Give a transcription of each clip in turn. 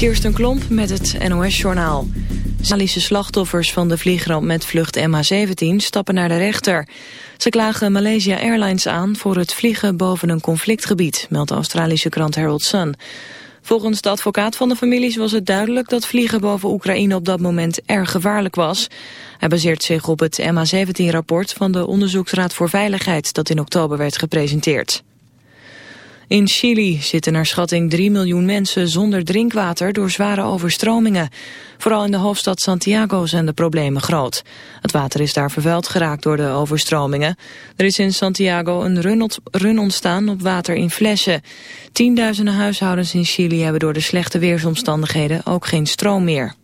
Kirsten Klomp met het NOS-journaal. Somalische slachtoffers van de vliegramp met vlucht MH17 stappen naar de rechter. Ze klagen Malaysia Airlines aan voor het vliegen boven een conflictgebied, meldt de Australische krant Herald Sun. Volgens de advocaat van de families was het duidelijk dat vliegen boven Oekraïne op dat moment erg gevaarlijk was. Hij baseert zich op het MH17-rapport van de Onderzoeksraad voor Veiligheid dat in oktober werd gepresenteerd. In Chili zitten naar schatting 3 miljoen mensen zonder drinkwater door zware overstromingen. Vooral in de hoofdstad Santiago zijn de problemen groot. Het water is daar vervuild geraakt door de overstromingen. Er is in Santiago een run, ontstaan op water in flessen. Tienduizenden huishoudens in Chili hebben door de slechte weersomstandigheden ook geen stroom meer.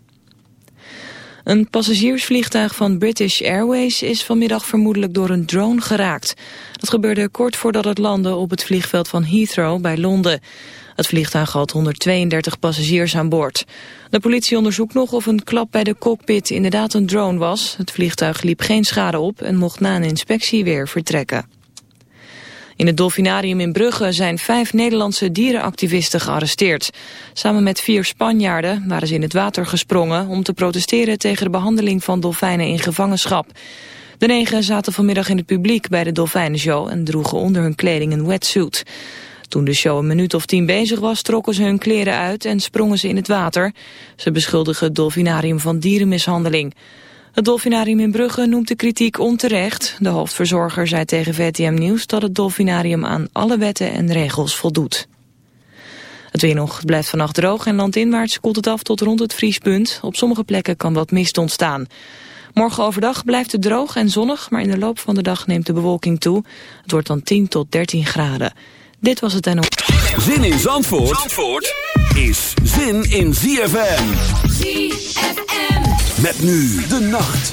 Een passagiersvliegtuig van British Airways is vanmiddag vermoedelijk door een drone geraakt. Dat gebeurde kort voordat het landde op het vliegveld van Heathrow bij Londen. Het vliegtuig had 132 passagiers aan boord. De politie onderzoekt nog of een klap bij de cockpit inderdaad een drone was. Het vliegtuig liep geen schade op en mocht na een inspectie weer vertrekken. In het Dolfinarium in Brugge zijn vijf Nederlandse dierenactivisten gearresteerd. Samen met vier Spanjaarden waren ze in het water gesprongen... om te protesteren tegen de behandeling van dolfijnen in gevangenschap. De negen zaten vanmiddag in het publiek bij de Dolfijnenshow... en droegen onder hun kleding een wetsuit. Toen de show een minuut of tien bezig was, trokken ze hun kleren uit en sprongen ze in het water. Ze beschuldigen het Dolfinarium van dierenmishandeling. Het Dolfinarium in Brugge noemt de kritiek onterecht. De hoofdverzorger zei tegen VTM Nieuws dat het Dolfinarium aan alle wetten en regels voldoet. Het weer nog blijft vannacht droog en landinwaarts koelt het af tot rond het vriespunt. Op sommige plekken kan wat mist ontstaan. Morgen overdag blijft het droog en zonnig, maar in de loop van de dag neemt de bewolking toe. Het wordt dan 10 tot 13 graden. Dit was het en op. Zin in Zandvoort, Zandvoort is zin in ZFM. ZFM. Met nu de nacht.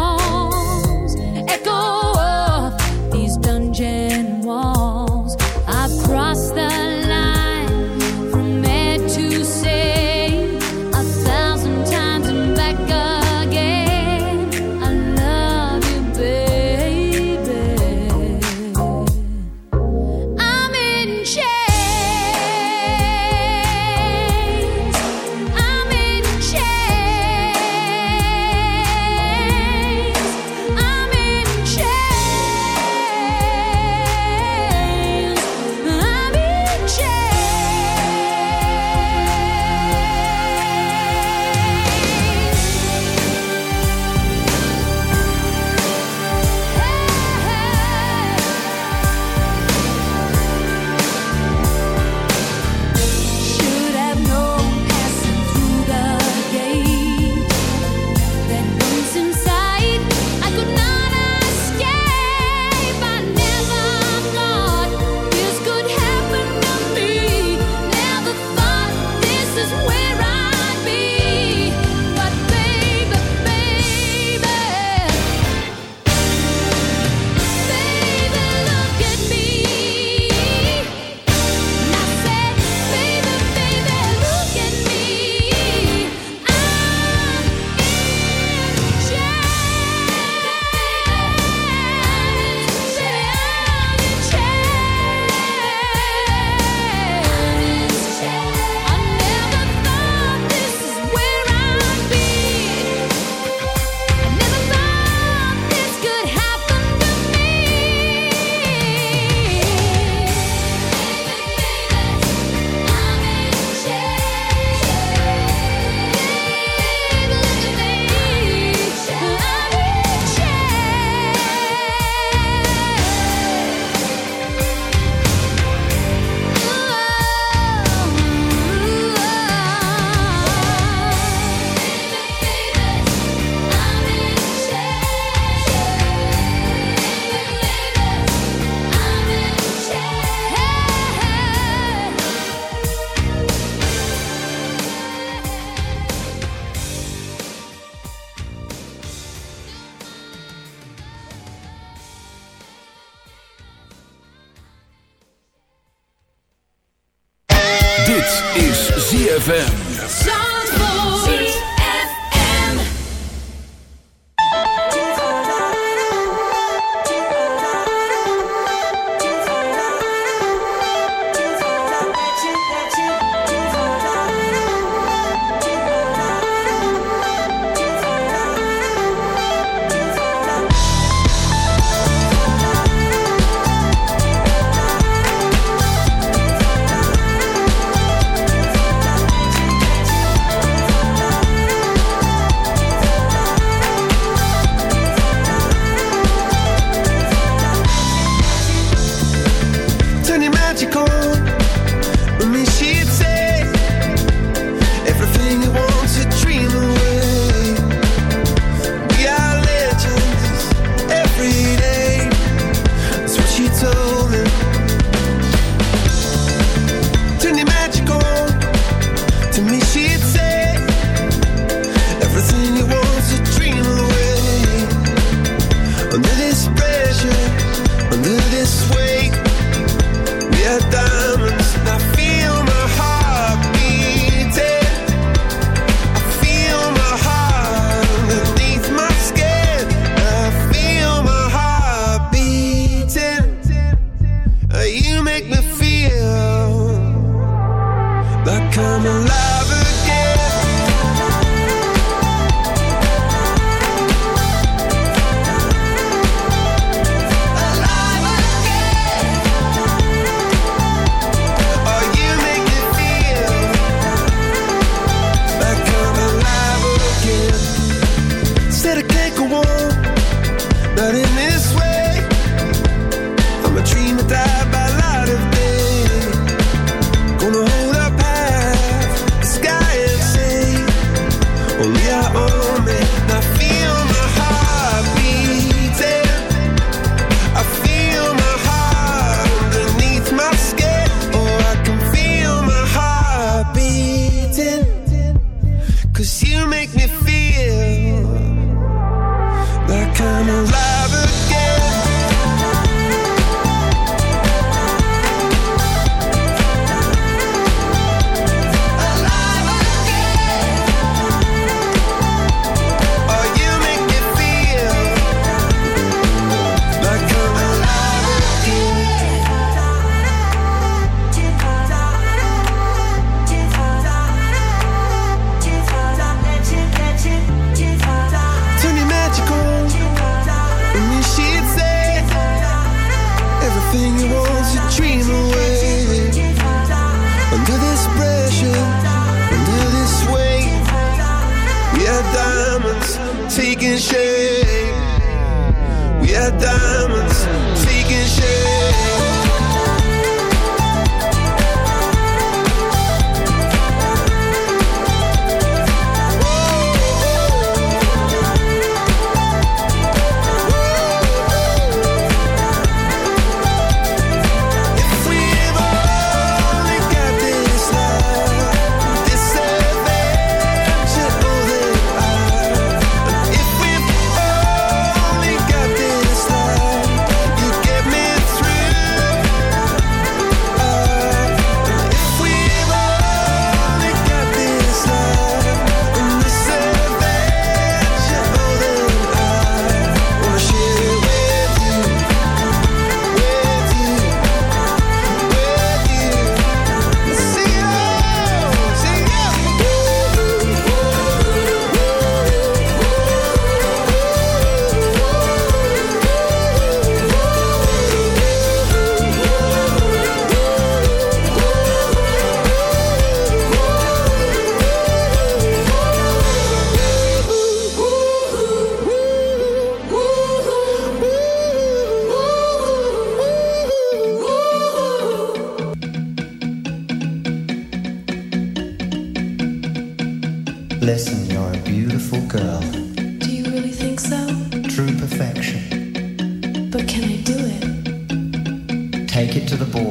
dime Take it to the ball,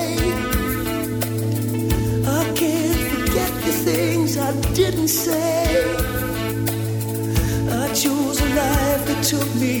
Took me.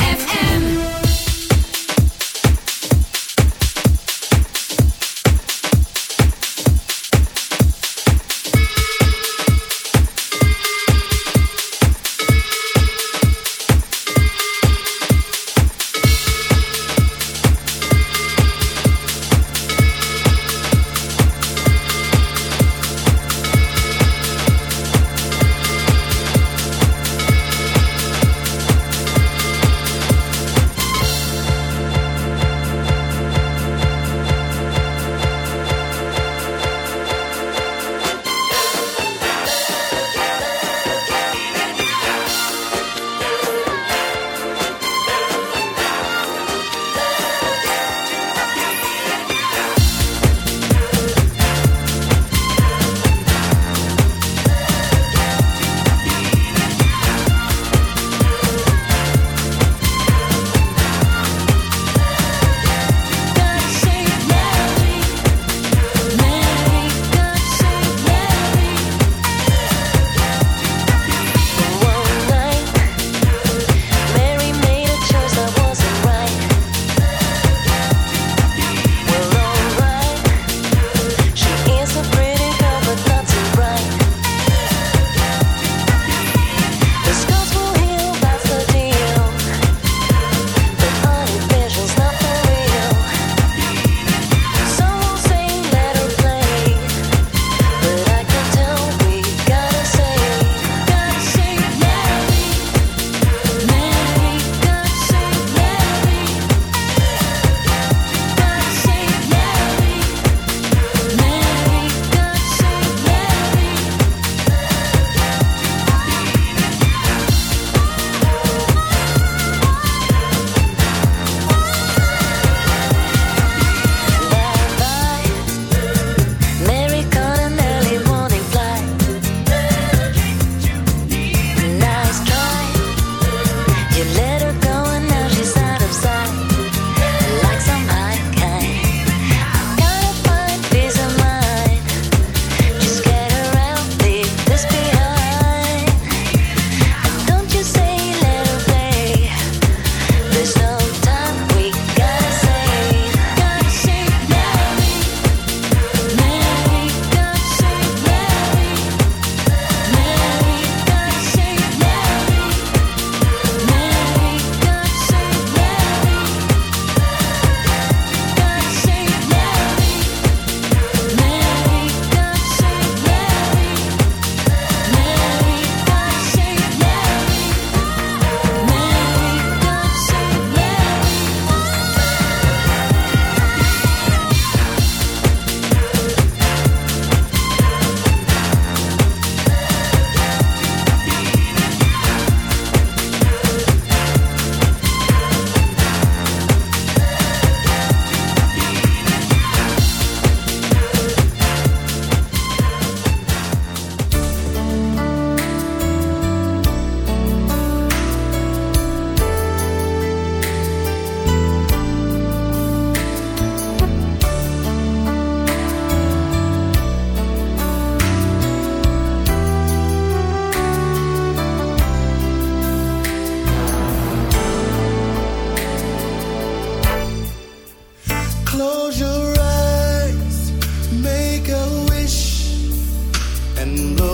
and.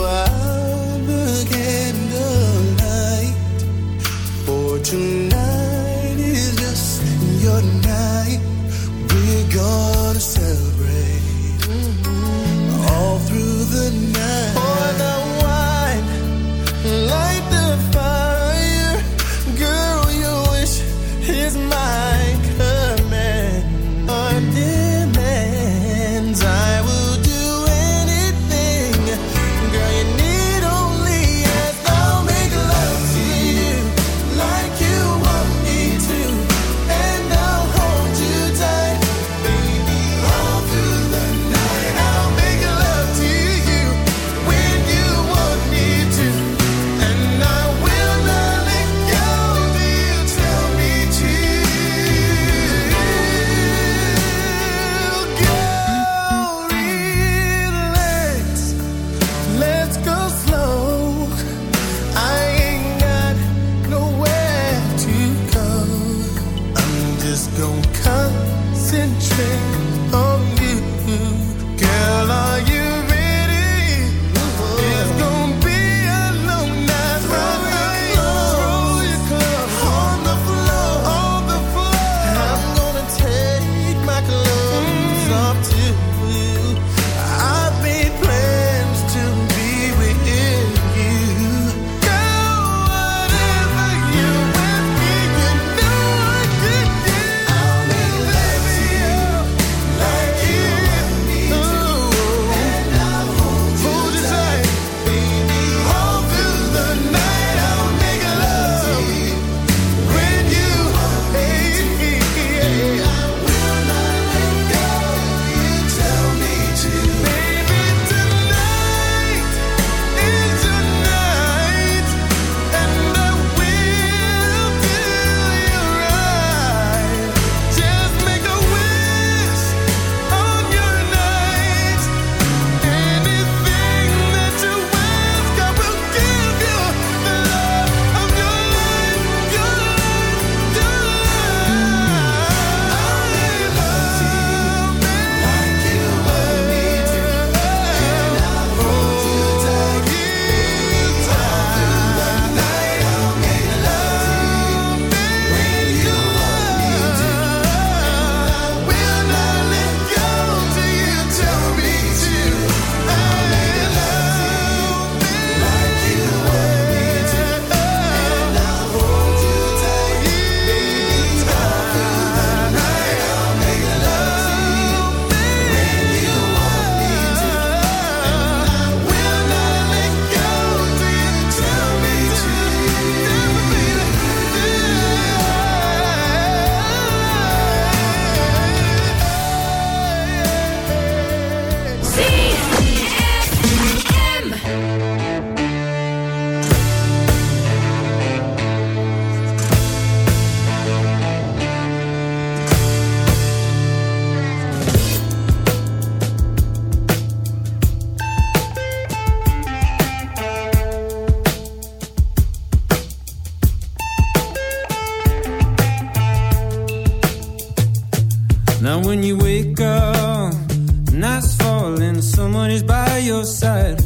by your side.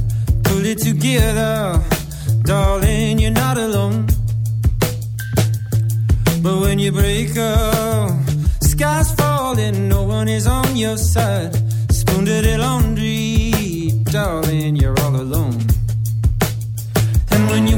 Pull it together, darling, you're not alone. But when you break up, sky's falling, no one is on your side. Spoon to the laundry, darling, you're all alone. And when you